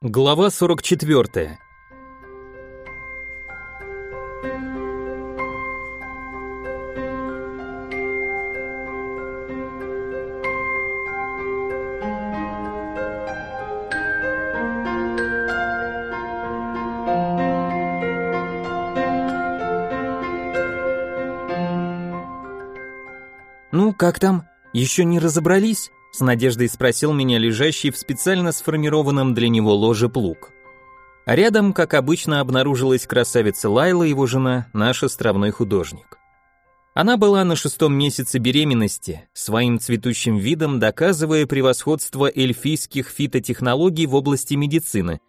Глава 44. «Ну, как там? Еще не разобрались?» С надеждой спросил меня лежащий в специально сформированном для него ложе плуг. Рядом, как обычно, обнаружилась красавица Лайла, его жена, наш островной художник. Она была на шестом месяце беременности, своим цветущим видом доказывая превосходство эльфийских фитотехнологий в области медицины.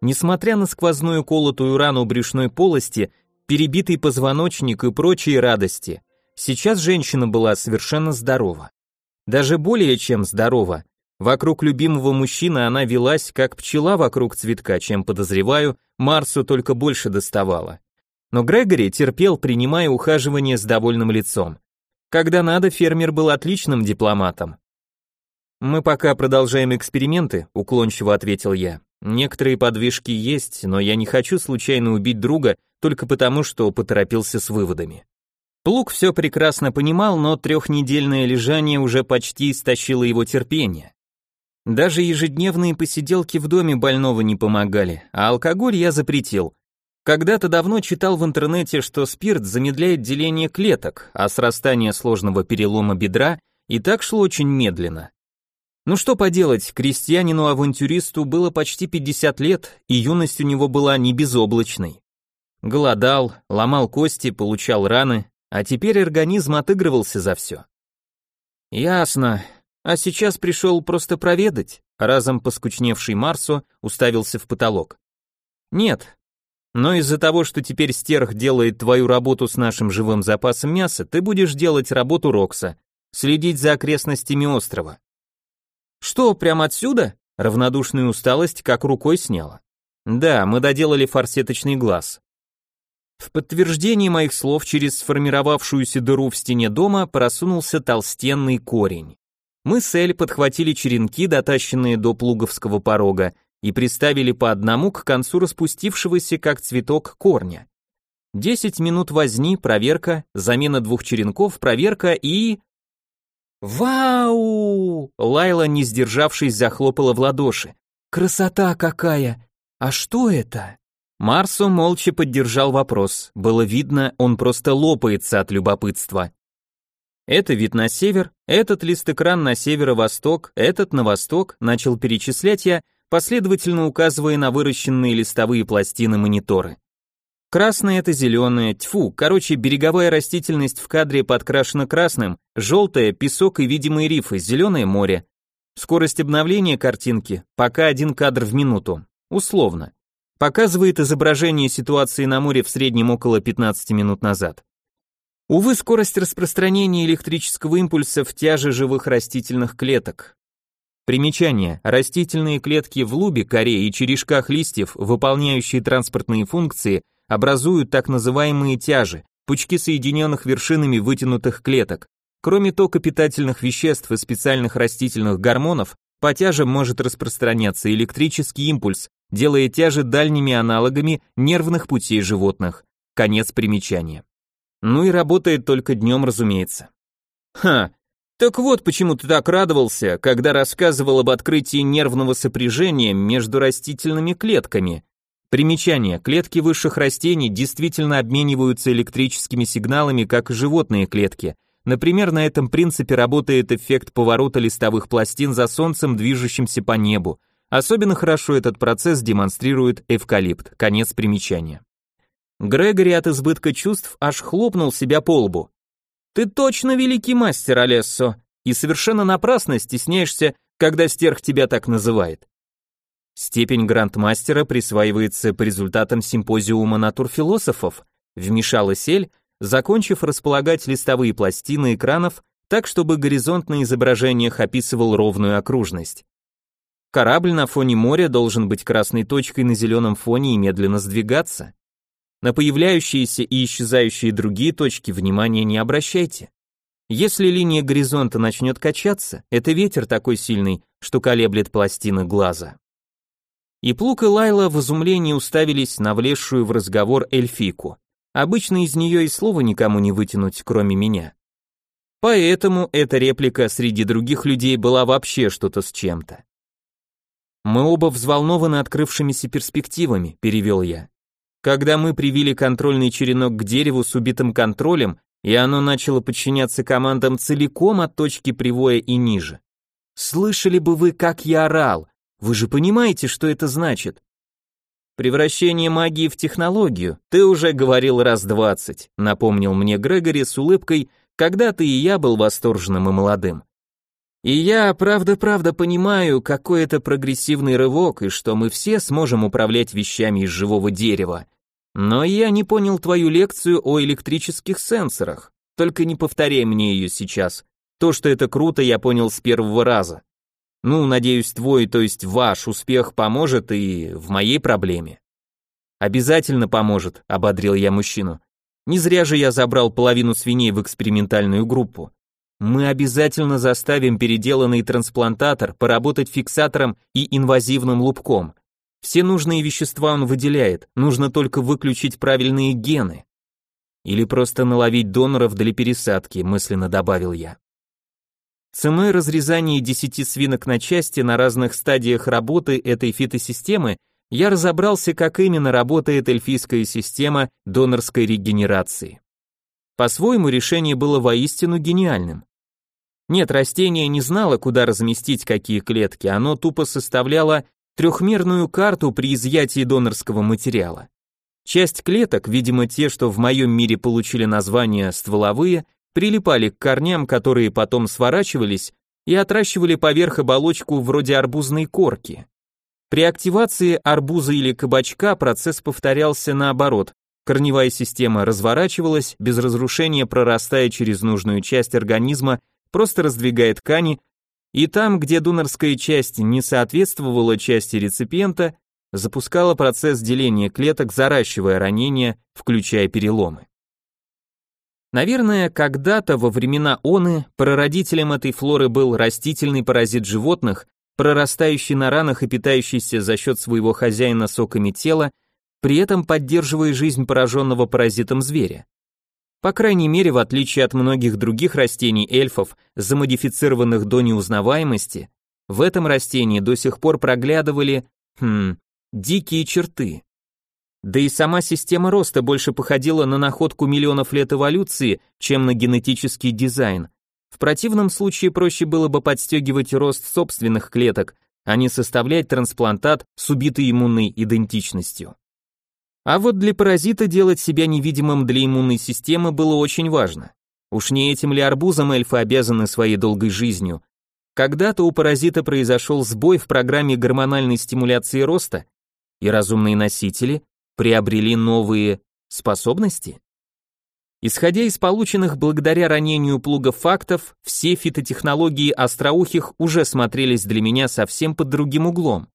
Несмотря на сквозную колотую рану брюшной полости, перебитый позвоночник и прочие радости, сейчас женщина была совершенно здорова. Даже более чем здорова. Вокруг любимого мужчины она велась, как пчела вокруг цветка, чем, подозреваю, Марсу только больше доставала. Но Грегори терпел, принимая ухаживание с довольным лицом. Когда надо, фермер был отличным дипломатом. «Мы пока продолжаем эксперименты», — уклончиво ответил я. «Некоторые подвижки есть, но я не хочу случайно убить друга только потому, что поторопился с выводами». Плуг все прекрасно понимал, но трехнедельное лежание уже почти истощило его терпение. Даже ежедневные посиделки в доме больного не помогали, а алкоголь я запретил. Когда-то давно читал в интернете, что спирт замедляет деление клеток, а срастание сложного перелома бедра и так шло очень медленно. Ну что поделать, крестьянину-авантюристу было почти 50 лет, и юность у него была не безоблачной. Голодал, ломал кости, получал раны, а теперь организм отыгрывался за все. Ясно. А сейчас пришел просто проведать. Разом поскучневший Марсо уставился в потолок. Нет. Но из-за того, что теперь стерх делает твою работу с нашим живым запасом мяса, ты будешь делать работу Рокса, следить за окрестностями острова. Что, прямо отсюда? Равнодушную усталость как рукой сняла. Да, мы доделали форсеточный глаз. В подтверждение моих слов через сформировавшуюся дыру в стене дома просунулся толстенный корень. Мы с Эль подхватили черенки, дотащенные до плуговского порога, и приставили по одному к концу распустившегося как цветок корня. Десять минут возни, проверка, замена двух черенков, проверка и... «Вау!» Лайла, не сдержавшись, захлопала в ладоши. «Красота какая! А что это?» Марсо молча поддержал вопрос. Было видно, он просто лопается от любопытства. Это вид на север, этот лист-экран на северо-восток, этот на восток, начал перечислять я, последовательно указывая на выращенные листовые пластины мониторы. Красное это зеленое, тьфу, короче, береговая растительность в кадре подкрашена красным, желтое – песок и видимые рифы, зеленое – море. Скорость обновления картинки – пока один кадр в минуту, условно показывает изображение ситуации на море в среднем около 15 минут назад. Увы, скорость распространения электрического импульса в тяже живых растительных клеток. Примечание. Растительные клетки в лубе, коре и черешках листьев, выполняющие транспортные функции, образуют так называемые тяжи, пучки соединенных вершинами вытянутых клеток. Кроме тока питательных веществ и специальных растительных гормонов, по тяжам может распространяться электрический импульс, делая тяжи дальними аналогами нервных путей животных. Конец примечания. Ну и работает только днем, разумеется. Ха, так вот почему ты так радовался, когда рассказывал об открытии нервного сопряжения между растительными клетками. Примечание. Клетки высших растений действительно обмениваются электрическими сигналами, как и животные клетки. Например, на этом принципе работает эффект поворота листовых пластин за солнцем, движущимся по небу. Особенно хорошо этот процесс демонстрирует эвкалипт. Конец примечания. Грегори от избытка чувств аж хлопнул себя по лбу. Ты точно великий мастер, Алессо, и совершенно напрасно стесняешься, когда стерх тебя так называет. Степень грандмастера присваивается по результатам симпозиума натурфилософов, вмешалась Эль, закончив располагать листовые пластины экранов так, чтобы горизонт на изображениях описывал ровную окружность. Корабль на фоне моря должен быть красной точкой на зеленом фоне и медленно сдвигаться. На появляющиеся и исчезающие другие точки внимания не обращайте. Если линия горизонта начнет качаться, это ветер такой сильный, что колеблет пластины глаза. И Плук и Лайла в изумлении уставились на влезшую в разговор эльфику. Обычно из нее и слова никому не вытянуть, кроме меня. Поэтому эта реплика среди других людей была вообще что-то с чем-то. Мы оба взволнованы открывшимися перспективами, перевел я. Когда мы привили контрольный черенок к дереву с убитым контролем, и оно начало подчиняться командам целиком от точки привоя и ниже. Слышали бы вы, как я орал? Вы же понимаете, что это значит? Превращение магии в технологию, ты уже говорил раз двадцать, напомнил мне Грегори с улыбкой, когда ты и я был восторженным и молодым. И я, правда-правда, понимаю, какой это прогрессивный рывок, и что мы все сможем управлять вещами из живого дерева. Но я не понял твою лекцию о электрических сенсорах. Только не повторяй мне ее сейчас. То, что это круто, я понял с первого раза. Ну, надеюсь, твой, то есть ваш успех поможет и в моей проблеме. Обязательно поможет, ободрил я мужчину. Не зря же я забрал половину свиней в экспериментальную группу. Мы обязательно заставим переделанный трансплантатор поработать фиксатором и инвазивным лупком. Все нужные вещества он выделяет, нужно только выключить правильные гены. Или просто наловить доноров для пересадки, мысленно добавил я. Ценой разрезания десяти свинок на части на разных стадиях работы этой фитосистемы я разобрался, как именно работает эльфийская система донорской регенерации. По-своему решение было воистину гениальным. Нет, растение не знало, куда разместить какие клетки, оно тупо составляло трехмерную карту при изъятии донорского материала. Часть клеток, видимо те, что в моем мире получили название стволовые, прилипали к корням, которые потом сворачивались и отращивали поверх оболочку вроде арбузной корки. При активации арбуза или кабачка процесс повторялся наоборот. Корневая система разворачивалась, без разрушения прорастая через нужную часть организма, просто раздвигая ткани, и там, где донорская часть не соответствовала части реципиента, запускала процесс деления клеток, заращивая ранения, включая переломы. Наверное, когда-то во времена оны прародителем этой флоры был растительный паразит животных, прорастающий на ранах и питающийся за счет своего хозяина соками тела, при этом поддерживая жизнь пораженного паразитом зверя. По крайней мере, в отличие от многих других растений эльфов, замодифицированных до неузнаваемости, в этом растении до сих пор проглядывали, хм, дикие черты. Да и сама система роста больше походила на находку миллионов лет эволюции, чем на генетический дизайн. В противном случае проще было бы подстегивать рост собственных клеток, а не составлять трансплантат с убитой иммунной идентичностью. А вот для паразита делать себя невидимым для иммунной системы было очень важно. Уж не этим ли арбузом эльфы обязаны своей долгой жизнью? Когда-то у паразита произошел сбой в программе гормональной стимуляции роста, и разумные носители приобрели новые способности? Исходя из полученных благодаря ранению плуга фактов, все фитотехнологии остроухих уже смотрелись для меня совсем под другим углом.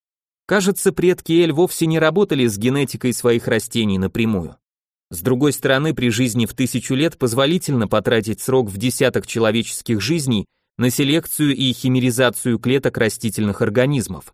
Кажется, предки Эль вовсе не работали с генетикой своих растений напрямую. С другой стороны, при жизни в тысячу лет позволительно потратить срок в десяток человеческих жизней на селекцию и химеризацию клеток растительных организмов.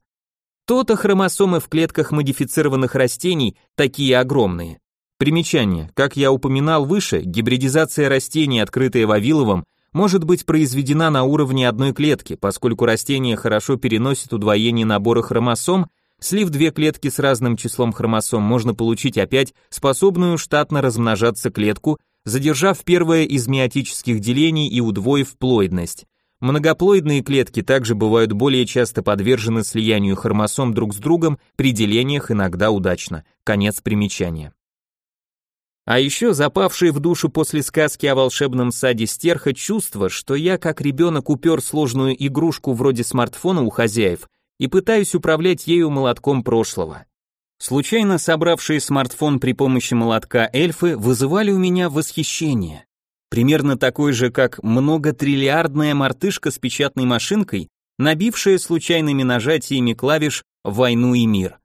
То-то хромосомы в клетках модифицированных растений такие огромные. Примечание. Как я упоминал выше, гибридизация растений, открытая Вавиловым, может быть произведена на уровне одной клетки, поскольку растения хорошо переносят удвоение набора хромосом, слив две клетки с разным числом хромосом, можно получить опять способную штатно размножаться клетку, задержав первое из миотических делений и удвоив плоидность. Многоплоидные клетки также бывают более часто подвержены слиянию хромосом друг с другом при делениях иногда удачно. Конец примечания. А еще запавшие в душу после сказки о волшебном саде стерха чувство, что я как ребенок упер сложную игрушку вроде смартфона у хозяев и пытаюсь управлять ею молотком прошлого. Случайно собравшие смартфон при помощи молотка эльфы вызывали у меня восхищение примерно такой же, как многотриллиардная мартышка с печатной машинкой, набившая случайными нажатиями клавиш «Войну и мир».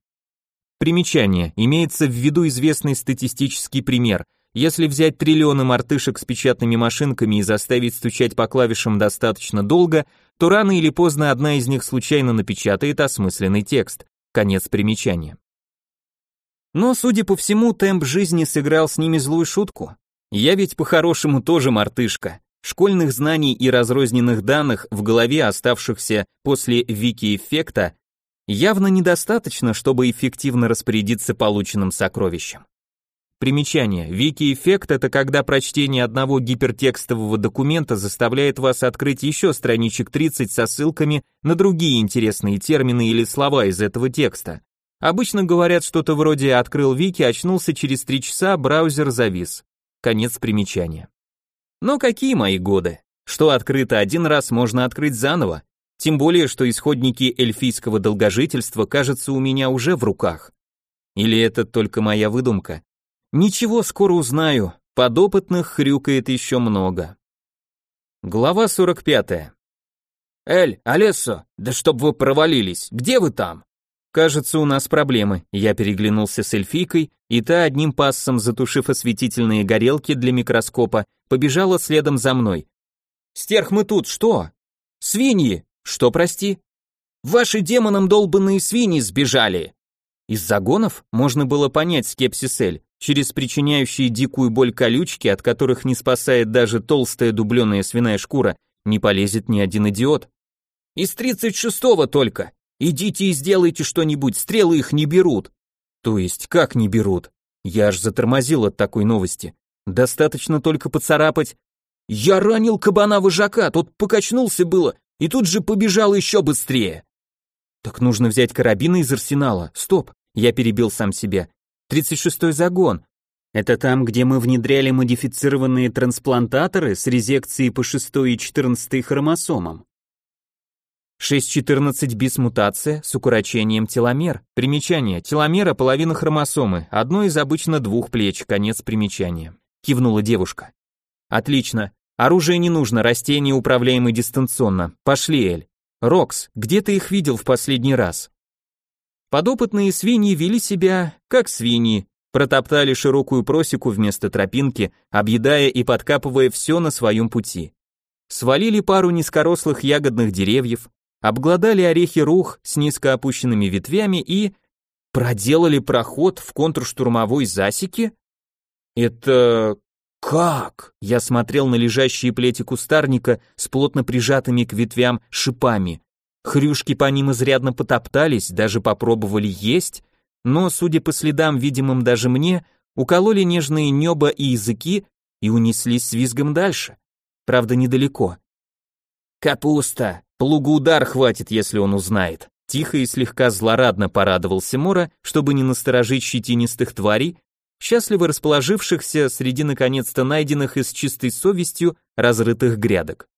Примечание. Имеется в виду известный статистический пример. Если взять триллионы мартышек с печатными машинками и заставить стучать по клавишам достаточно долго, то рано или поздно одна из них случайно напечатает осмысленный текст. Конец примечания. Но, судя по всему, темп жизни сыграл с ними злую шутку. Я ведь по-хорошему тоже мартышка. Школьных знаний и разрозненных данных в голове, оставшихся после вики-эффекта, явно недостаточно, чтобы эффективно распорядиться полученным сокровищем. Примечание. Вики-эффект – это когда прочтение одного гипертекстового документа заставляет вас открыть еще страничек 30 со ссылками на другие интересные термины или слова из этого текста. Обычно говорят что-то вроде «открыл вики, очнулся через 3 часа, браузер завис». Конец примечания. Но какие мои годы? Что открыто один раз, можно открыть заново. Тем более, что исходники эльфийского долгожительства, кажется, у меня уже в руках. Или это только моя выдумка? Ничего, скоро узнаю. Подопытных хрюкает еще много. Глава 45. Эль, Алессо, да чтоб вы провалились, где вы там? Кажется, у нас проблемы. Я переглянулся с эльфийкой, и та одним пассом, затушив осветительные горелки для микроскопа, побежала следом за мной. Стерх, мы тут, что? Свиньи. Что, прости? Ваши демоном долбанные свиньи сбежали. Из загонов можно было понять скепсис Эль, через причиняющие дикую боль колючки, от которых не спасает даже толстая дубленая свиная шкура, не полезет ни один идиот. Из тридцать шестого только. Идите и сделайте что-нибудь, стрелы их не берут. То есть, как не берут? Я аж затормозил от такой новости. Достаточно только поцарапать. Я ранил кабана-вожака, тот покачнулся было, и тут же побежал еще быстрее. Так нужно взять карабины из арсенала. Стоп, я перебил сам себя. 36-й загон. Это там, где мы внедряли модифицированные трансплантаторы с резекцией по 6 и 14 хромосомам. 6.14 бис мутация с укорочением теломер. Примечание. Теломера половина хромосомы, одно из обычно двух плеч, конец примечания. Кивнула девушка. Отлично. Оружие не нужно, растения управляемы дистанционно. Пошли, Эль. Рокс, где ты их видел в последний раз? Подопытные свиньи вели себя как свиньи, протоптали широкую просеку вместо тропинки, объедая и подкапывая все на своем пути. Свалили пару низкорослых ягодных деревьев, обглодали орехи рух с низко опущенными ветвями и проделали проход в контрштурмовой засеке? Это как? Я смотрел на лежащие плети кустарника с плотно прижатыми к ветвям шипами. Хрюшки по ним изрядно потоптались, даже попробовали есть, но, судя по следам, видимым даже мне, укололи нежные небо и языки и унеслись с визгом дальше. Правда, недалеко. «Капуста! Плугу удар хватит, если он узнает!» Тихо и слегка злорадно порадовался Мора, чтобы не насторожить щетинистых тварей, счастливо расположившихся среди наконец-то найденных и с чистой совестью разрытых грядок.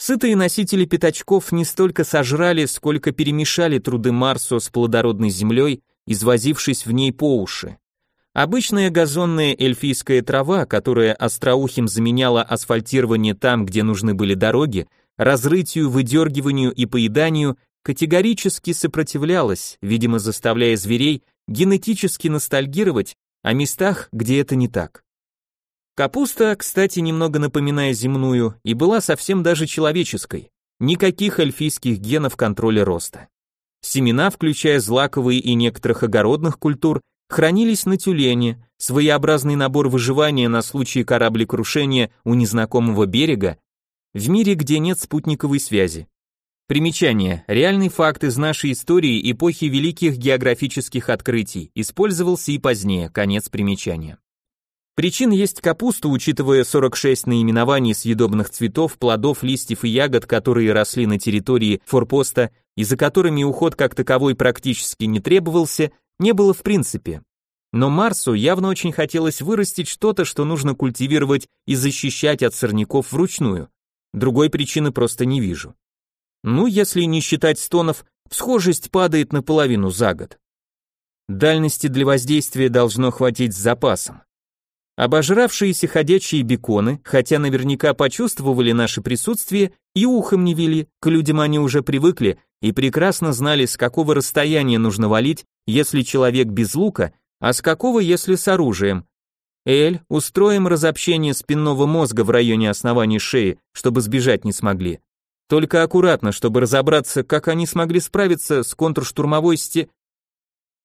Сытые носители пятачков не столько сожрали, сколько перемешали труды Марсо с плодородной землей, извозившись в ней по уши. Обычная газонная эльфийская трава, которая остроухим заменяла асфальтирование там, где нужны были дороги, разрытию, выдергиванию и поеданию, категорически сопротивлялась, видимо, заставляя зверей генетически ностальгировать о местах, где это не так. Капуста, кстати, немного напоминая земную, и была совсем даже человеческой. Никаких эльфийских генов контроля роста. Семена, включая злаковые и некоторых огородных культур, хранились на тюлене, своеобразный набор выживания на случай кораблекрушения у незнакомого берега, в мире, где нет спутниковой связи. Примечание. Реальный факт из нашей истории эпохи великих географических открытий использовался и позднее. Конец примечания. Причин есть капуста, учитывая 46 наименований съедобных цветов, плодов, листьев и ягод, которые росли на территории форпоста и за которыми уход как таковой практически не требовался, не было в принципе. Но Марсу явно очень хотелось вырастить что-то, что нужно культивировать и защищать от сорняков вручную. Другой причины просто не вижу. Ну, если не считать стонов, схожесть падает наполовину за год. Дальности для воздействия должно хватить с запасом. Обожравшиеся ходячие беконы, хотя наверняка почувствовали наше присутствие и ухом не вели, к людям они уже привыкли и прекрасно знали, с какого расстояния нужно валить, если человек без лука, а с какого, если с оружием. Эль, устроим разобщение спинного мозга в районе основания шеи, чтобы сбежать не смогли. Только аккуратно, чтобы разобраться, как они смогли справиться с контрштурмовой сте...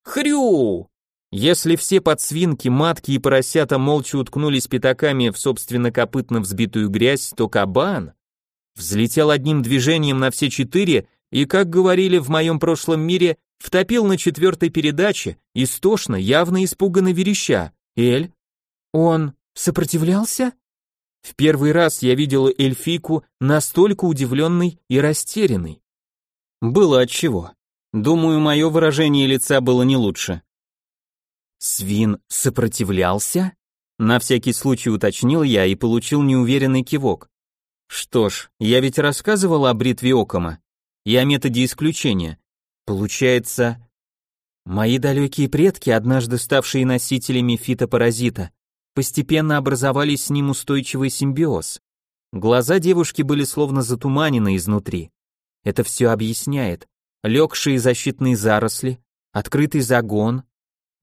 Хрю! Если все подсвинки, матки и поросята молча уткнулись пятаками в собственно копытно взбитую грязь, то кабан взлетел одним движением на все четыре и, как говорили в моем прошлом мире, втопил на четвертой передаче, истошно, явно испуганно вереща. «Эль? Он сопротивлялся?» В первый раз я видела эльфийку настолько удивленной и растерянной. Было отчего. Думаю, мое выражение лица было не лучше. Свин сопротивлялся? На всякий случай уточнил я и получил неуверенный кивок. Что ж, я ведь рассказывал о бритве Окома и о методе исключения. Получается, мои далекие предки, однажды ставшие носителями фитопаразита, постепенно образовали с ним устойчивый симбиоз. Глаза девушки были словно затуманены изнутри. Это все объясняет. Легшие защитные заросли, открытый загон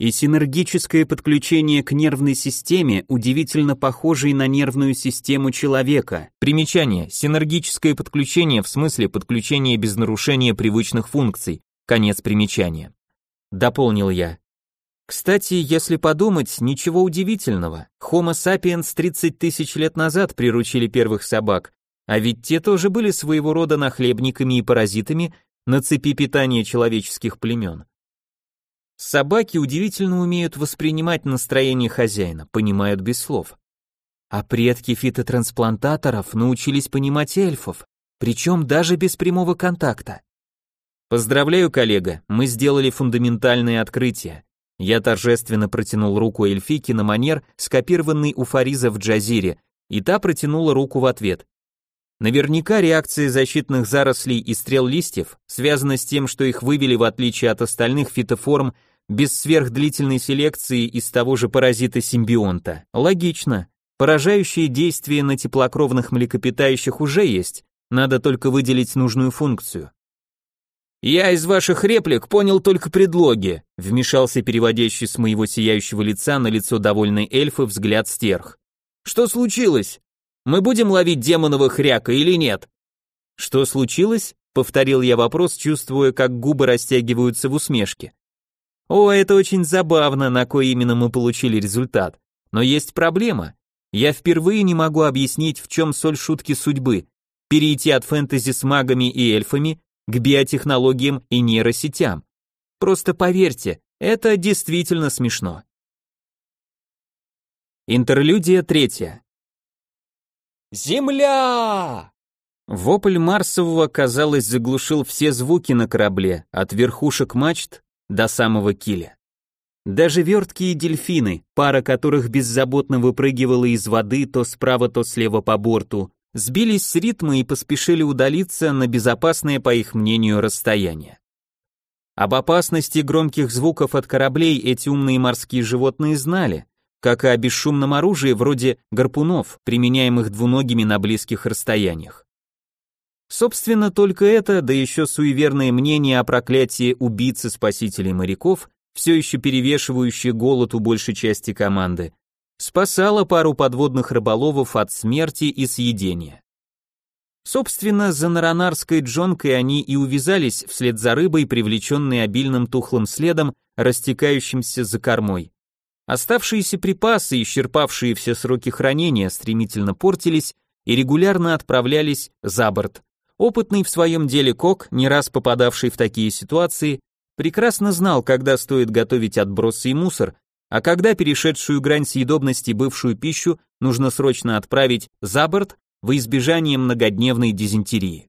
и синергическое подключение к нервной системе, удивительно похожей на нервную систему человека. Примечание. Синергическое подключение в смысле подключения без нарушения привычных функций. Конец примечания. Дополнил я. Кстати, если подумать, ничего удивительного. Homo sapiens 30 тысяч лет назад приручили первых собак, а ведь те тоже были своего рода нахлебниками и паразитами на цепи питания человеческих племен. Собаки удивительно умеют воспринимать настроение хозяина, понимают без слов. А предки фитотрансплантаторов научились понимать эльфов, причем даже без прямого контакта. Поздравляю, коллега, мы сделали фундаментальное открытие. Я торжественно протянул руку эльфийке на манер, скопированный у Фариза в Джазире, и та протянула руку в ответ. Наверняка реакция защитных зарослей и стрел листьев связана с тем, что их вывели в отличие от остальных фитоформ без сверхдлительной селекции из того же паразита-симбионта. Логично. Поражающие действия на теплокровных млекопитающих уже есть, надо только выделить нужную функцию. «Я из ваших реплик понял только предлоги», вмешался переводящий с моего сияющего лица на лицо довольной эльфы взгляд стерх. «Что случилось? Мы будем ловить демоновых хряка или нет?» «Что случилось?» — повторил я вопрос, чувствуя, как губы растягиваются в усмешке. «О, это очень забавно, на кой именно мы получили результат. Но есть проблема. Я впервые не могу объяснить, в чем соль шутки судьбы. Перейти от фэнтези с магами и эльфами к биотехнологиям и нейросетям. Просто поверьте, это действительно смешно. Интерлюдия третья. «Земля!» Вопль Марсового, казалось, заглушил все звуки на корабле, от верхушек мачт до самого киля. Даже верткие дельфины, пара которых беззаботно выпрыгивала из воды то справа, то слева по борту, сбились с ритма и поспешили удалиться на безопасное, по их мнению, расстояние. Об опасности громких звуков от кораблей эти умные морские животные знали, как и о бесшумном оружии вроде гарпунов, применяемых двуногими на близких расстояниях. Собственно, только это, да еще суеверное мнение о проклятии убийцы-спасителей моряков, все еще перевешивающее голод у большей части команды, спасала пару подводных рыболовов от смерти и съедения. Собственно, за наронарской джонкой они и увязались вслед за рыбой, привлеченной обильным тухлым следом, растекающимся за кормой. Оставшиеся припасы, исчерпавшие все сроки хранения, стремительно портились и регулярно отправлялись за борт. Опытный в своем деле кок, не раз попадавший в такие ситуации, прекрасно знал, когда стоит готовить отбросы и мусор, а когда перешедшую грань съедобности бывшую пищу нужно срочно отправить за борт во избежание многодневной дизентерии.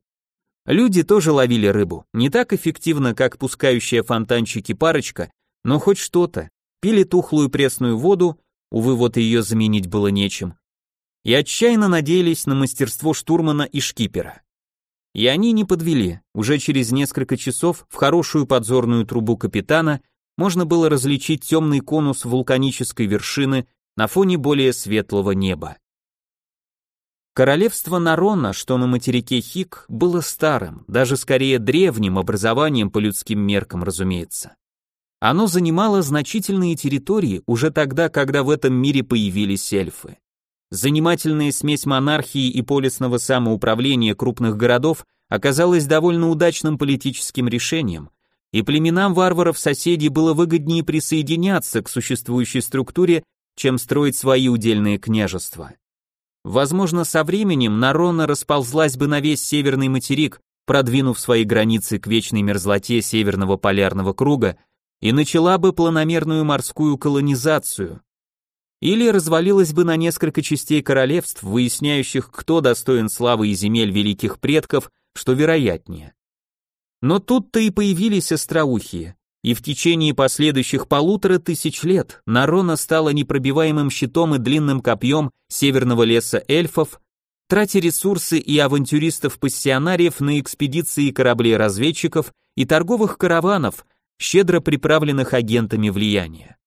Люди тоже ловили рыбу, не так эффективно, как пускающая фонтанчики парочка, но хоть что-то. Пили тухлую пресную воду, увы, вот ее заменить было нечем. И отчаянно надеялись на мастерство штурмана и шкипера. И они не подвели. Уже через несколько часов в хорошую подзорную трубу капитана можно было различить темный конус вулканической вершины на фоне более светлого неба. Королевство Нарона, что на материке Хик, было старым, даже скорее древним образованием по людским меркам, разумеется. Оно занимало значительные территории уже тогда, когда в этом мире появились эльфы. Занимательная смесь монархии и полисного самоуправления крупных городов оказалось довольно удачным политическим решением, и племенам варваров-соседей было выгоднее присоединяться к существующей структуре, чем строить свои удельные княжества. Возможно, со временем Нарона расползлась бы на весь северный материк, продвинув свои границы к вечной мерзлоте северного полярного круга, и начала бы планомерную морскую колонизацию. Или развалилась бы на несколько частей королевств, выясняющих, кто достоин славы и земель великих предков, что вероятнее. Но тут-то и появились остроухие, и в течение последующих полутора тысяч лет Нарона стала непробиваемым щитом и длинным копьем северного леса эльфов, тратя ресурсы и авантюристов-пассионариев на экспедиции кораблей-разведчиков и торговых караванов, щедро приправленных агентами влияния.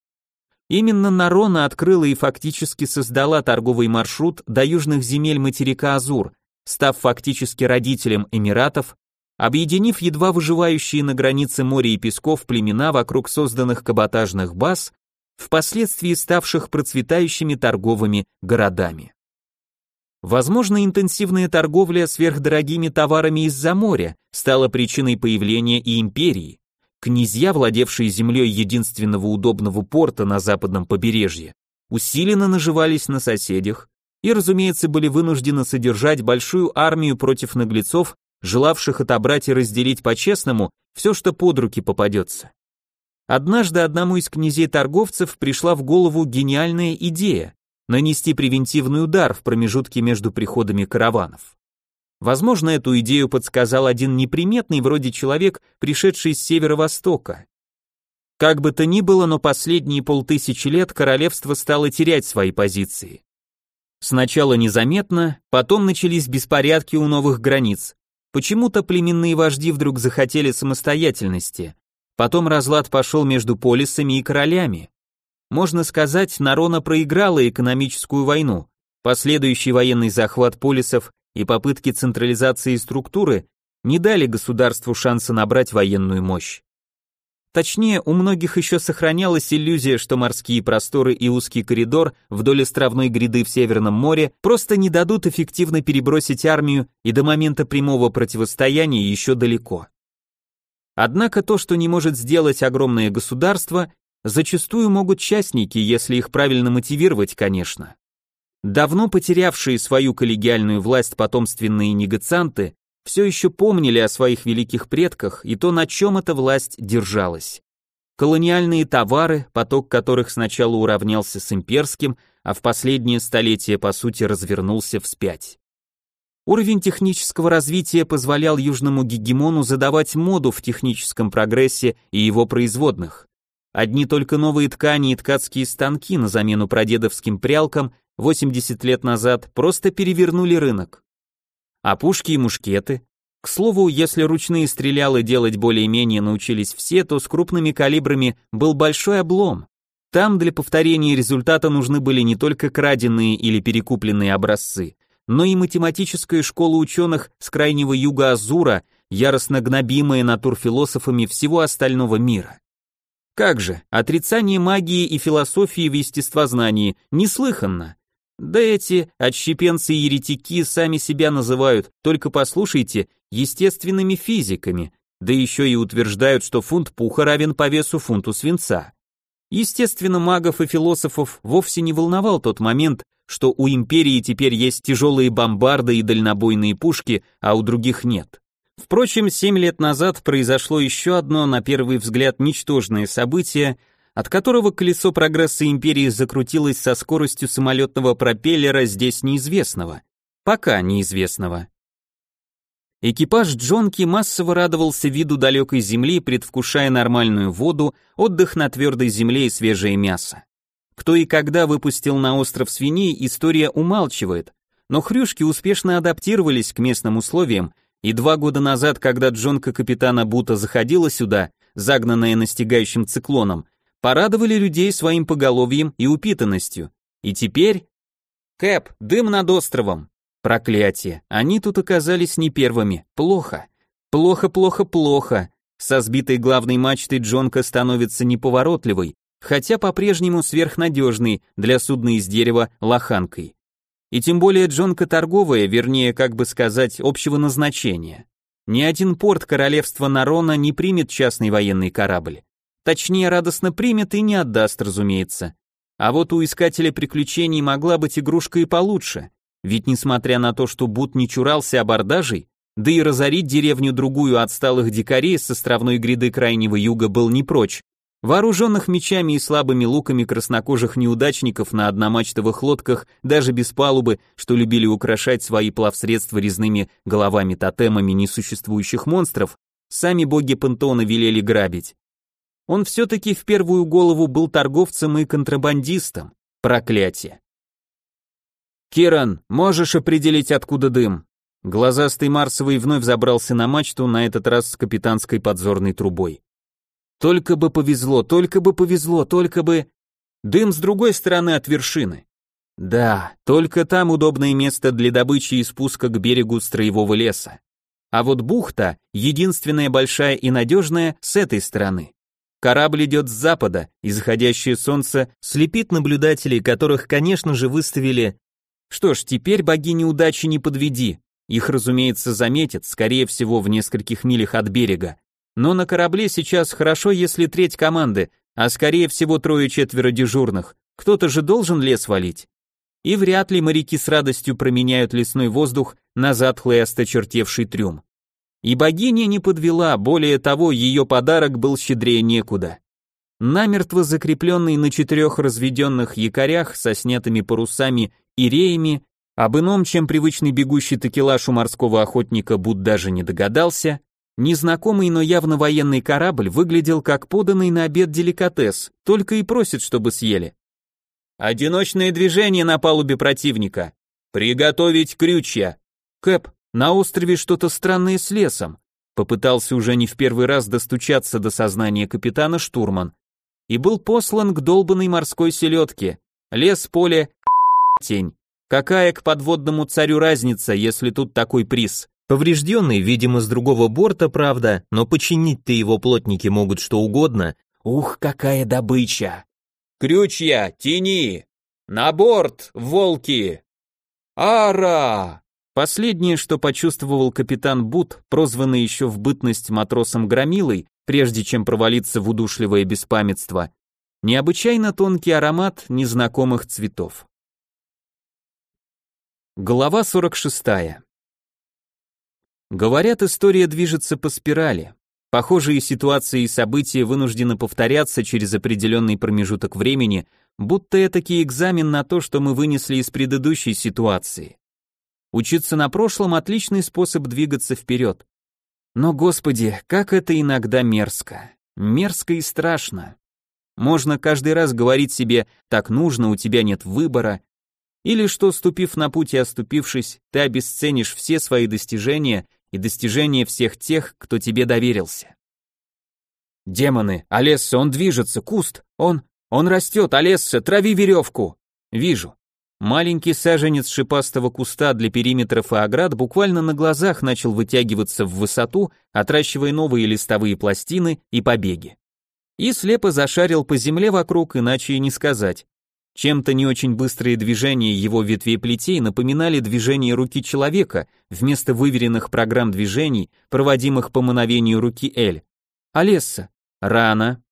Именно Нарона открыла и фактически создала торговый маршрут до южных земель материка Азур, став фактически родителем Эмиратов, объединив едва выживающие на границе моря и песков племена вокруг созданных каботажных баз, впоследствии ставших процветающими торговыми городами. Возможно, интенсивная торговля сверхдорогими товарами из-за моря стала причиной появления и империи. Князья, владевшие землей единственного удобного порта на западном побережье, усиленно наживались на соседях и, разумеется, были вынуждены содержать большую армию против наглецов, желавших отобрать и разделить по-честному все, что под руки попадется. Однажды одному из князей-торговцев пришла в голову гениальная идея нанести превентивный удар в промежутке между приходами караванов. Возможно, эту идею подсказал один неприметный вроде человек, пришедший с северо-востока. Как бы то ни было, но последние полтысячи лет королевство стало терять свои позиции. Сначала незаметно, потом начались беспорядки у новых границ, Почему-то племенные вожди вдруг захотели самостоятельности. Потом разлад пошел между полисами и королями. Можно сказать, Нарона проиграла экономическую войну. Последующий военный захват полисов и попытки централизации структуры не дали государству шанса набрать военную мощь. Точнее, у многих еще сохранялась иллюзия, что морские просторы и узкий коридор вдоль островной гряды в Северном море просто не дадут эффективно перебросить армию, и до момента прямого противостояния еще далеко. Однако то, что не может сделать огромное государство, зачастую могут частники, если их правильно мотивировать, конечно. Давно потерявшие свою коллегиальную власть потомственные негацианты все еще помнили о своих великих предках и то, на чем эта власть держалась. Колониальные товары, поток которых сначала уравнялся с имперским, а в последние столетия по сути развернулся вспять. Уровень технического развития позволял южному гегемону задавать моду в техническом прогрессе и его производных. Одни только новые ткани и ткацкие станки на замену прадедовским прялкам 80 лет назад просто перевернули рынок. А пушки и мушкеты? К слову, если ручные стрелялы делать более-менее научились все, то с крупными калибрами был большой облом. Там для повторения результата нужны были не только краденные или перекупленные образцы, но и математическая школа ученых с крайнего юга Азура, яростно гнобимая натурфилософами всего остального мира. Как же, отрицание магии и философии в естествознании неслыханно. Да эти отщепенцы и еретики сами себя называют, только послушайте, естественными физиками, да еще и утверждают, что фунт пуха равен по весу фунту свинца. Естественно, магов и философов вовсе не волновал тот момент, что у империи теперь есть тяжелые бомбарды и дальнобойные пушки, а у других нет. Впрочем, семь лет назад произошло еще одно, на первый взгляд, ничтожное событие, от которого колесо прогресса империи закрутилось со скоростью самолетного пропеллера здесь неизвестного. Пока неизвестного. Экипаж Джонки массово радовался виду далекой земли, предвкушая нормальную воду, отдых на твердой земле и свежее мясо. Кто и когда выпустил на остров свиней, история умалчивает, но хрюшки успешно адаптировались к местным условиям, и два года назад, когда Джонка капитана Бута заходила сюда, загнанная настигающим циклоном, порадовали людей своим поголовьем и упитанностью. И теперь... Кэп, дым над островом. Проклятие, они тут оказались не первыми. Плохо. Плохо, плохо, плохо. Со сбитой главной мачтой Джонка становится неповоротливой, хотя по-прежнему сверхнадежной для судна из дерева лоханкой. И тем более Джонка торговая, вернее, как бы сказать, общего назначения. Ни один порт королевства Нарона не примет частный военный корабль. Точнее, радостно примет и не отдаст, разумеется. А вот у искателя приключений могла быть игрушка и получше. Ведь несмотря на то, что Бут не чурался абордажей, да и разорить деревню-другую отсталых дикарей с островной гряды крайнего юга был не прочь, вооруженных мечами и слабыми луками краснокожих неудачников на одномачтовых лодках, даже без палубы, что любили украшать свои плавсредства резными головами-тотемами несуществующих монстров, сами боги пантеона велели грабить. Он все-таки в первую голову был торговцем и контрабандистом. Проклятие. «Киран, можешь определить, откуда дым?» Глазастый Марсовый вновь забрался на мачту, на этот раз с капитанской подзорной трубой. Только бы повезло, только бы повезло, только бы... Дым с другой стороны от вершины. Да, только там удобное место для добычи и спуска к берегу строевого леса. А вот бухта, единственная большая и надежная, с этой стороны. Корабль идет с запада, и заходящее солнце слепит наблюдателей, которых, конечно же, выставили. Что ж, теперь богини удачи не подведи. Их, разумеется, заметят, скорее всего, в нескольких милях от берега. Но на корабле сейчас хорошо, если треть команды, а скорее всего трое-четверо дежурных. Кто-то же должен лес валить. И вряд ли моряки с радостью променяют лесной воздух на затхлый осточертевший трюм. И богиня не подвела, более того, ее подарок был щедрее некуда. Намертво закрепленный на четырех разведенных якорях со снятыми парусами и реями, об ином, чем привычный бегущий такелаж у морского охотника, Буд даже не догадался, незнакомый, но явно военный корабль выглядел как поданный на обед деликатес, только и просит, чтобы съели. Одиночное движение на палубе противника. Приготовить крючья. Кэп, на острове что-то странное с лесом. Попытался уже не в первый раз достучаться до сознания капитана штурман. И был послан к долбанной морской селедке. Лес, поле, тень. Какая к подводному царю разница, если тут такой приз? Поврежденный, видимо, с другого борта, правда, но починить-то его плотники могут что угодно. Ух, какая добыча! Крючья, тяни! На борт, волки! Ара! Последнее, что почувствовал капитан Бут, прозванный еще в бытность матросом Громилой, прежде чем провалиться в удушливое беспамятство, необычайно тонкий аромат незнакомых цветов. Глава 46. Говорят, история движется по спирали. Похожие ситуации и события вынуждены повторяться через определенный промежуток времени, будто этакий экзамен на то, что мы вынесли из предыдущей ситуации. Учиться на прошлом – отличный способ двигаться вперед. Но, господи, как это иногда мерзко. Мерзко и страшно. Можно каждый раз говорить себе «так нужно, у тебя нет выбора», или что, ступив на путь и оступившись, ты обесценишь все свои достижения и достижения всех тех, кто тебе доверился. Демоны, Олесса, он движется, куст, он, он растет, Олесса, трави веревку. Вижу. Маленький саженец шипастого куста для периметров и оград буквально на глазах начал вытягиваться в высоту, отращивая новые листовые пластины и побеги. И слепо зашарил по земле вокруг, иначе и не сказать. Чем-то не очень быстрые движения его ветвей плетей напоминали движение руки человека вместо выверенных программ движений, проводимых по мановению руки Эль. Алесса. Рано.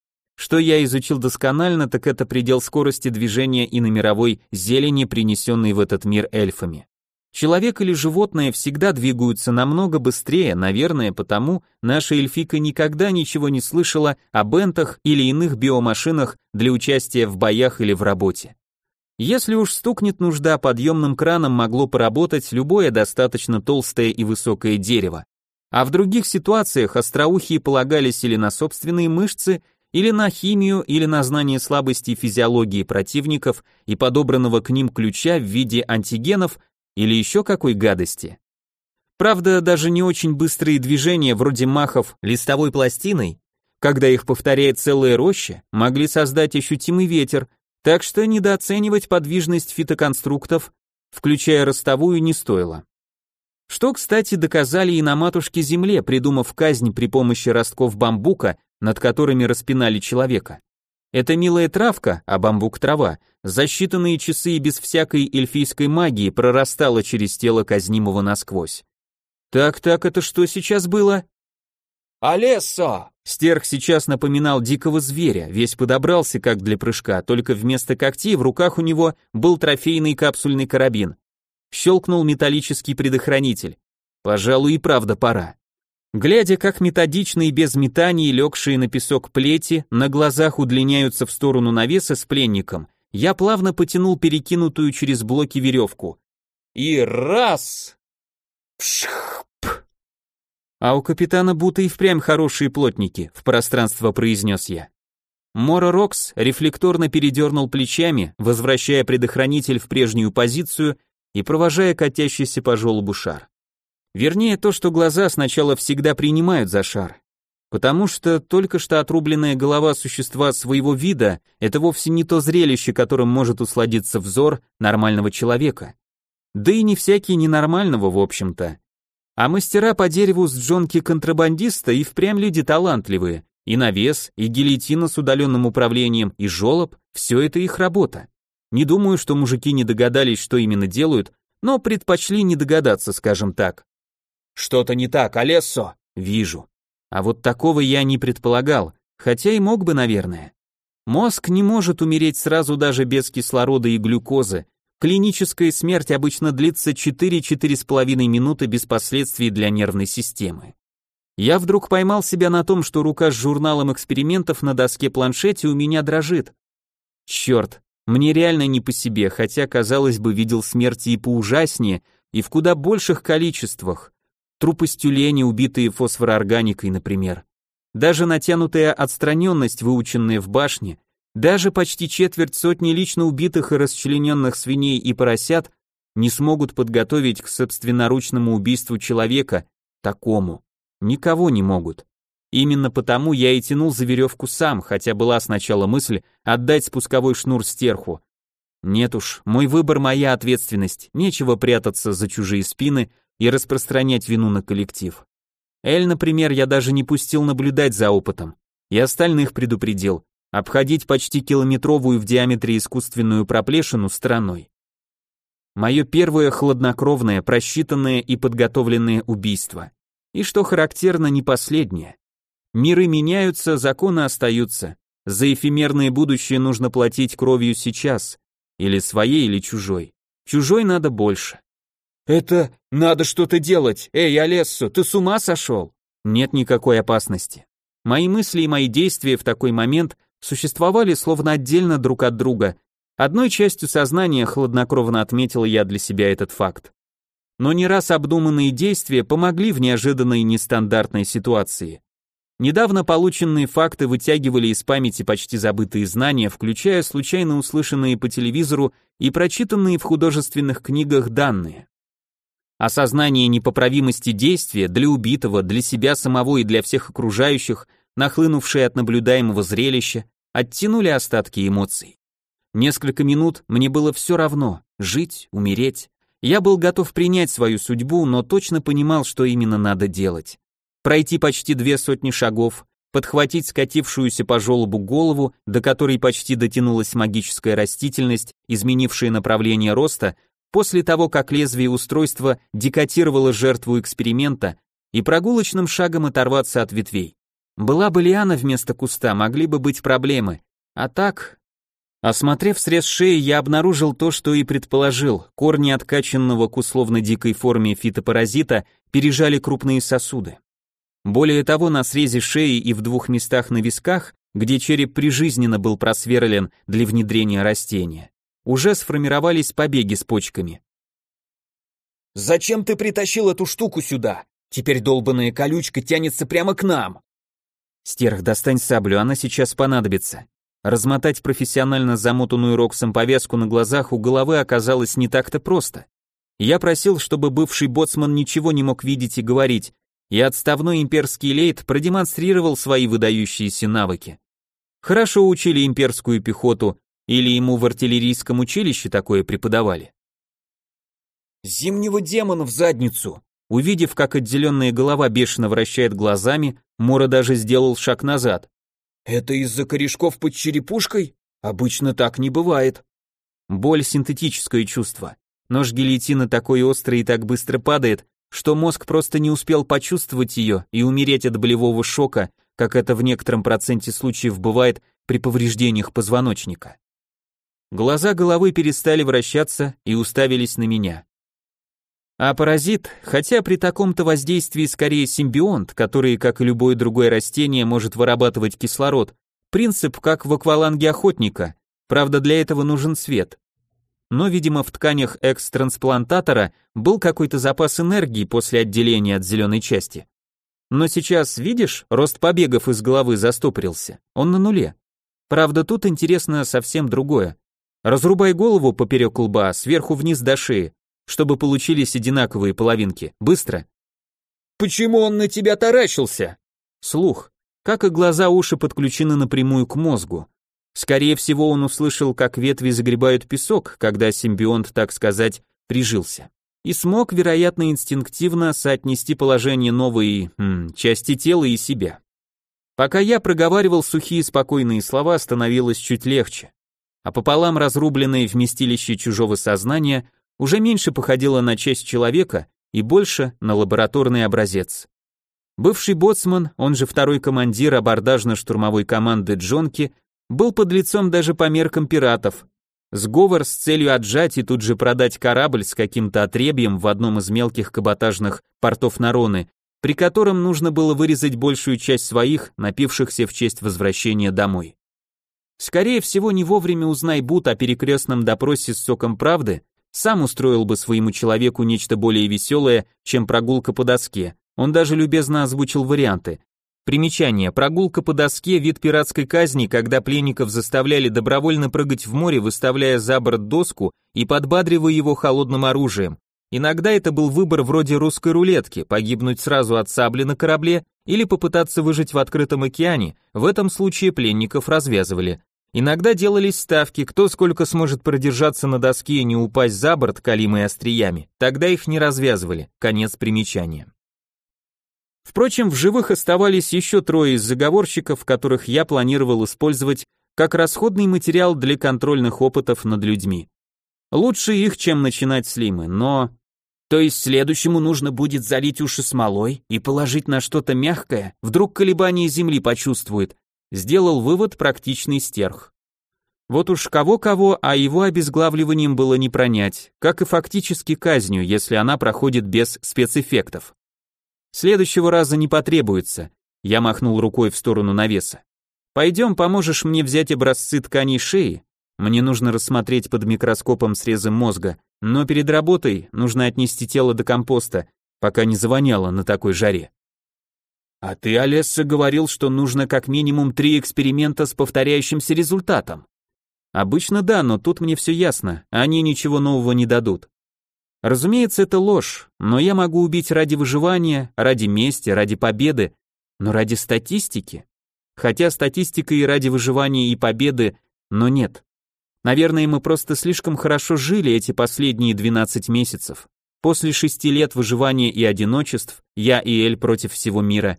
Что я изучил досконально, так это предел скорости движения и на мировой зелени, принесенной в этот мир эльфами. Человек или животное всегда двигаются намного быстрее, наверное, потому наша эльфика никогда ничего не слышала о бентах или иных биомашинах для участия в боях или в работе. Если уж стукнет нужда, подъемным краном могло поработать любое достаточно толстое и высокое дерево. А в других ситуациях остроухие полагались или на собственные мышцы, или на химию, или на знание слабостей физиологии противников и подобранного к ним ключа в виде антигенов или еще какой гадости. Правда, даже не очень быстрые движения вроде махов листовой пластиной, когда их повторяет целая роща, могли создать ощутимый ветер, так что недооценивать подвижность фитоконструктов, включая ростовую, не стоило. Что, кстати, доказали и на матушке Земле, придумав казнь при помощи ростков бамбука, над которыми распинали человека. Эта милая травка, а бамбук трава, за считанные часы и без всякой эльфийской магии прорастала через тело казнимого насквозь. Так-так, это что сейчас было? «Алессо!» Стерх сейчас напоминал дикого зверя, весь подобрался как для прыжка, только вместо когтей в руках у него был трофейный капсульный карабин. Щелкнул металлический предохранитель. Пожалуй, и правда пора. Глядя, как методично и без метаний легшие на песок плети на глазах удлиняются в сторону навеса с пленником, я плавно потянул перекинутую через блоки веревку. И раз! Пшх! А у капитана Бута и впрямь хорошие плотники, в пространство произнес я. Мора Рокс рефлекторно передернул плечами, возвращая предохранитель в прежнюю позицию и провожая катящийся по желобу шар. Вернее, то, что глаза сначала всегда принимают за шар. Потому что только что отрубленная голова существа своего вида – это вовсе не то зрелище, которым может усладиться взор нормального человека. Да и не всякий ненормального, в общем-то. А мастера по дереву с джонки-контрабандиста и впрямь люди талантливые. И навес, и гильотина с удаленным управлением, и жолоб – все это их работа. Не думаю, что мужики не догадались, что именно делают, но предпочли не догадаться, скажем так. Что-то не так, Алессо? Вижу. А вот такого я не предполагал, хотя и мог бы, наверное. Мозг не может умереть сразу даже без кислорода и глюкозы. Клиническая смерть обычно длится 4-4,5 минуты без последствий для нервной системы. Я вдруг поймал себя на том, что рука с журналом экспериментов на доске планшете у меня дрожит. Черт, мне реально не по себе, хотя, казалось бы, видел смерти и поужаснее, и в куда больших количествах. Трупы стюлени, убитые фосфороорганикой, например. Даже натянутая отстраненность, выученная в башне, даже почти четверть сотни лично убитых и расчлененных свиней и поросят не смогут подготовить к собственноручному убийству человека, такому. Никого не могут. Именно потому я и тянул за веревку сам, хотя была сначала мысль отдать спусковой шнур стерху. Нет уж, мой выбор моя ответственность, нечего прятаться за чужие спины и распространять вину на коллектив. Эль, например, я даже не пустил наблюдать за опытом. И остальных предупредил. Обходить почти километровую в диаметре искусственную проплешину стороной. Мое первое хладнокровное, просчитанное и подготовленное убийство. И что характерно, не последнее. Миры меняются, законы остаются. За эфемерное будущее нужно платить кровью сейчас. Или своей, или чужой. Чужой надо больше. «Это надо что-то делать! Эй, Олессо, ты с ума сошел?» Нет никакой опасности. Мои мысли и мои действия в такой момент существовали словно отдельно друг от друга. Одной частью сознания хладнокровно отметил я для себя этот факт. Но не раз обдуманные действия помогли в неожиданной нестандартной ситуации. Недавно полученные факты вытягивали из памяти почти забытые знания, включая случайно услышанные по телевизору и прочитанные в художественных книгах данные. Осознание непоправимости действия для убитого, для себя самого и для всех окружающих, нахлынувшее от наблюдаемого зрелища, оттянули остатки эмоций. Несколько минут мне было все равно, жить, умереть. Я был готов принять свою судьбу, но точно понимал, что именно надо делать. Пройти почти две сотни шагов, подхватить скатившуюся по желобу голову, до которой почти дотянулась магическая растительность, изменившая направление роста, после того, как лезвие устройства декотировало жертву эксперимента, и прогулочным шагом оторваться от ветвей. Была бы лиана вместо куста, могли бы быть проблемы. А так... Осмотрев срез шеи, я обнаружил то, что и предположил. Корни откачанного к условно дикой форме фитопаразита пережали крупные сосуды. Более того, на срезе шеи и в двух местах на висках, где череп прижизненно был просверлен для внедрения растения, уже сформировались побеги с почками. «Зачем ты притащил эту штуку сюда? Теперь долбанная колючка тянется прямо к нам!» «Стерх, достань саблю, она сейчас понадобится». Размотать профессионально замотанную роксом повязку на глазах у головы оказалось не так-то просто. Я просил, чтобы бывший боцман ничего не мог видеть и говорить, и отставной имперский лейт продемонстрировал свои выдающиеся навыки. Хорошо учили имперскую пехоту, или ему в артиллерийском училище такое преподавали? «Зимнего демона в задницу!» Увидев, как отделенная голова бешено вращает глазами, Мора даже сделал шаг назад. «Это из-за корешков под черепушкой? Обычно так не бывает». Боль — синтетическое чувство. Нож гильотина такой острый и так быстро падает, что мозг просто не успел почувствовать ее и умереть от болевого шока, как это в некотором проценте случаев бывает при повреждениях позвоночника. Глаза головы перестали вращаться и уставились на меня. А паразит, хотя при таком-то воздействии скорее симбионт, который, как и любое другое растение, может вырабатывать кислород, принцип как в акваланге охотника, правда для этого нужен свет. Но, видимо, в тканях экс-трансплантатора был какой-то запас энергии после отделения от зеленой части. Но сейчас, видишь, рост побегов из головы застопорился, он на нуле. Правда, тут интересно совсем другое. Разрубай голову поперек лба, сверху вниз до шеи, чтобы получились одинаковые половинки. Быстро. Почему он на тебя таращился? Слух. Как и глаза, уши подключены напрямую к мозгу. Скорее всего, он услышал, как ветви загребают песок, когда симбионт, так сказать, прижился. И смог, вероятно, инстинктивно соотнести положение новой м, части тела и себя. Пока я проговаривал сухие спокойные слова, становилось чуть легче. А пополам разрубленное вместилище чужого сознания уже меньше походило на часть человека и больше на лабораторный образец. Бывший боцман, он же второй командир абордажно-штурмовой команды Джонки, был под лицом даже по меркам пиратов. Сговор с целью отжать и тут же продать корабль с каким-то отребьем в одном из мелких каботажных портов Нароны, при котором нужно было вырезать большую часть своих, напившихся в честь возвращения домой. Скорее всего, не вовремя узнай Бут о перекрестном допросе с соком правды, сам устроил бы своему человеку нечто более веселое, чем прогулка по доске. Он даже любезно озвучил варианты. Примечание. Прогулка по доске – вид пиратской казни, когда пленников заставляли добровольно прыгать в море, выставляя за борт доску и подбадривая его холодным оружием. Иногда это был выбор вроде русской рулетки – погибнуть сразу от сабли на корабле или попытаться выжить в открытом океане, в этом случае пленников развязывали. Иногда делались ставки, кто сколько сможет продержаться на доске и не упасть за борт калимой остриями. Тогда их не развязывали. Конец примечания. Впрочем, в живых оставались еще трое из заговорщиков, которых я планировал использовать как расходный материал для контрольных опытов над людьми. Лучше их, чем начинать с Лимы, но... То есть следующему нужно будет залить уши смолой и положить на что-то мягкое, вдруг колебание земли почувствует, сделал вывод практичный стерх. Вот уж кого-кого, а его обезглавливанием было не пронять, как и фактически казнью, если она проходит без спецэффектов. Следующего раза не потребуется, я махнул рукой в сторону навеса. Пойдем, поможешь мне взять образцы тканей шеи? Мне нужно рассмотреть под микроскопом срезы мозга, но перед работой нужно отнести тело до компоста, пока не завоняло на такой жаре. А ты, Олесса, говорил, что нужно как минимум три эксперимента с повторяющимся результатом. Обычно да, но тут мне все ясно, они ничего нового не дадут. Разумеется, это ложь, но я могу убить ради выживания, ради мести, ради победы, но ради статистики. Хотя статистика и ради выживания и победы, но нет. Наверное, мы просто слишком хорошо жили эти последние 12 месяцев. После шести лет выживания и одиночеств, я и Эль против всего мира,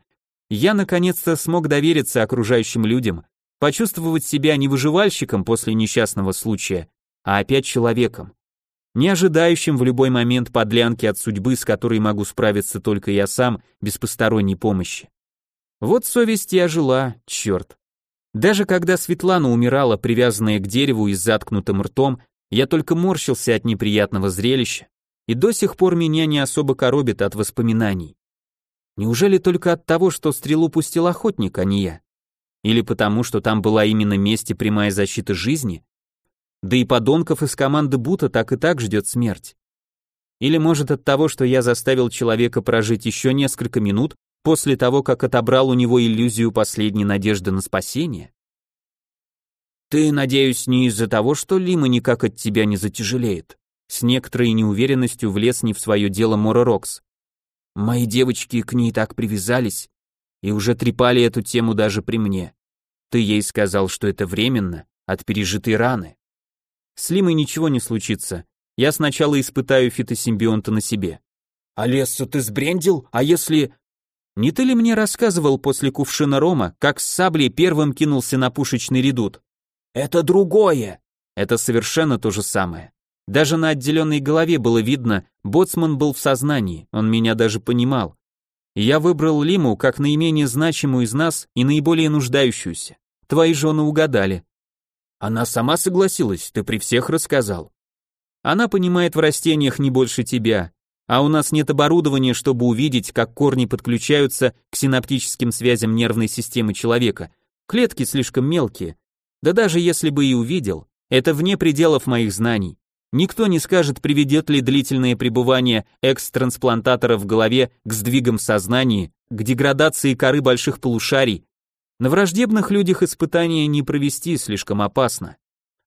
я наконец-то смог довериться окружающим людям, почувствовать себя не выживальщиком после несчастного случая, а опять человеком. Не ожидающим в любой момент подлянки от судьбы, с которой могу справиться только я сам, без посторонней помощи. Вот совесть я жила, черт. Даже когда Светлана умирала, привязанная к дереву и с заткнутым ртом, я только морщился от неприятного зрелища, и до сих пор меня не особо коробит от воспоминаний. Неужели только от того, что стрелу пустил охотник, а не я? Или потому, что там была именно месть и прямая защита жизни? Да и подонков из команды Бута так и так ждет смерть. Или может от того, что я заставил человека прожить еще несколько минут после того, как отобрал у него иллюзию последней надежды на спасение? Ты, надеюсь, не из-за того, что Лима никак от тебя не затяжелеет? С некоторой неуверенностью влез не в свое дело Мора Рокс. Мои девочки к ней так привязались и уже трепали эту тему даже при мне. Ты ей сказал, что это временно, от пережитой раны. С Лимой ничего не случится. Я сначала испытаю фитосимбионта на себе. Олессу ты сбрендил? А если... Не ты ли мне рассказывал после кувшина рома, как с саблей первым кинулся на пушечный редут? Это другое. Это совершенно то же самое. Даже на отделенной голове было видно, боцман был в сознании, он меня даже понимал. я выбрал Лиму как наименее значимую из нас и наиболее нуждающуюся. Твои жены угадали. Она сама согласилась, ты при всех рассказал. Она понимает в растениях не больше тебя, а у нас нет оборудования, чтобы увидеть, как корни подключаются к синаптическим связям нервной системы человека. Клетки слишком мелкие. Да даже если бы и увидел, это вне пределов моих знаний. Никто не скажет, приведет ли длительное пребывание экс-трансплантатора в голове к сдвигам в сознании, к деградации коры больших полушарий. На враждебных людях испытания не провести слишком опасно.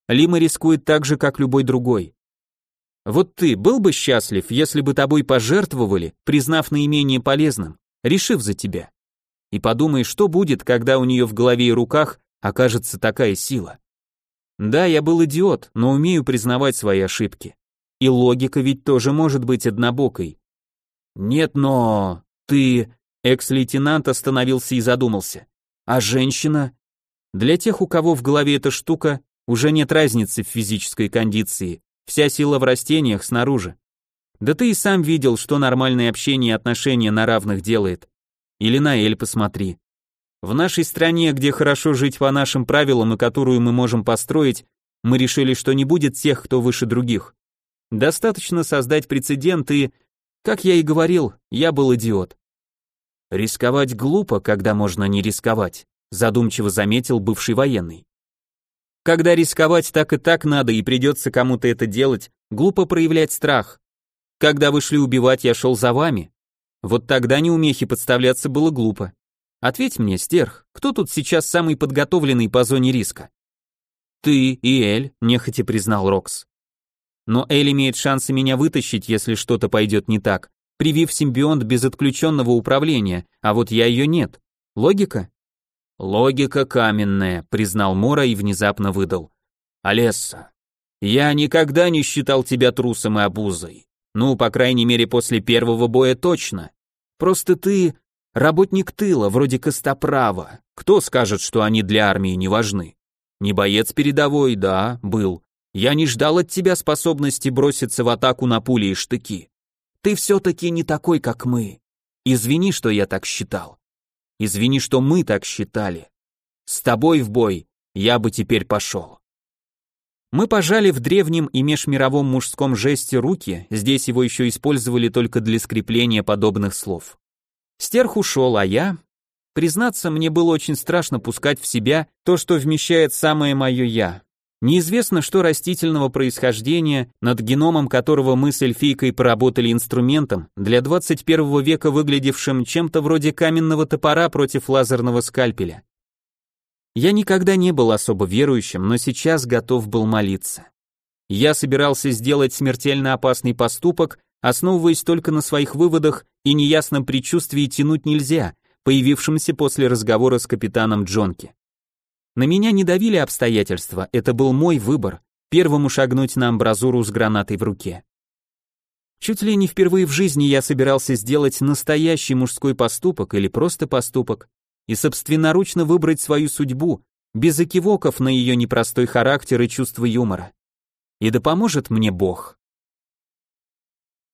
Лима рискует так же, как любой другой. Вот ты был бы счастлив, если бы тобой пожертвовали, признав наименее полезным, решив за тебя. И подумай, что будет, когда у нее в голове и руках окажется такая сила. Да, я был идиот, но умею признавать свои ошибки. И логика ведь тоже может быть однобокой. Нет, но... Ты... Экс-лейтенант остановился и задумался. А женщина? Для тех, у кого в голове эта штука, уже нет разницы в физической кондиции. Вся сила в растениях снаружи. Да ты и сам видел, что нормальное общение и отношения на равных делает. Или на Эль посмотри. В нашей стране, где хорошо жить по нашим правилам и которую мы можем построить, мы решили, что не будет тех, кто выше других. Достаточно создать прецедент и, как я и говорил, я был идиот. Рисковать глупо, когда можно не рисковать, задумчиво заметил бывший военный. Когда рисковать так и так надо и придется кому-то это делать, глупо проявлять страх. Когда вы шли убивать, я шел за вами. Вот тогда неумехи подставляться было глупо. Ответь мне, стерх, кто тут сейчас самый подготовленный по зоне риска? Ты и Эль, нехотя признал Рокс. Но Эль имеет шансы меня вытащить, если что-то пойдет не так, привив симбионт без отключенного управления, а вот я ее нет. Логика? Логика каменная, признал Мора и внезапно выдал. Алесса, я никогда не считал тебя трусом и обузой. Ну, по крайней мере, после первого боя точно. Просто ты работник тыла, вроде Костоправа. Кто скажет, что они для армии не важны? Не боец передовой, да, был. Я не ждал от тебя способности броситься в атаку на пули и штыки. Ты все-таки не такой, как мы. Извини, что я так считал. Извини, что мы так считали. С тобой в бой я бы теперь пошел. Мы пожали в древнем и межмировом мужском жесте руки, здесь его еще использовали только для скрепления подобных слов. Стерх ушел, а я... Признаться, мне было очень страшно пускать в себя то, что вмещает самое мое «я». Неизвестно, что растительного происхождения, над геномом которого мы с эльфийкой поработали инструментом, для 21 века выглядевшим чем-то вроде каменного топора против лазерного скальпеля. Я никогда не был особо верующим, но сейчас готов был молиться. Я собирался сделать смертельно опасный поступок, основываясь только на своих выводах и неясном предчувствии тянуть нельзя, появившемся после разговора с капитаном Джонки. На меня не давили обстоятельства, это был мой выбор, первому шагнуть на амбразуру с гранатой в руке. Чуть ли не впервые в жизни я собирался сделать настоящий мужской поступок или просто поступок и собственноручно выбрать свою судьбу, без экивоков на ее непростой характер и чувство юмора. И да поможет мне Бог.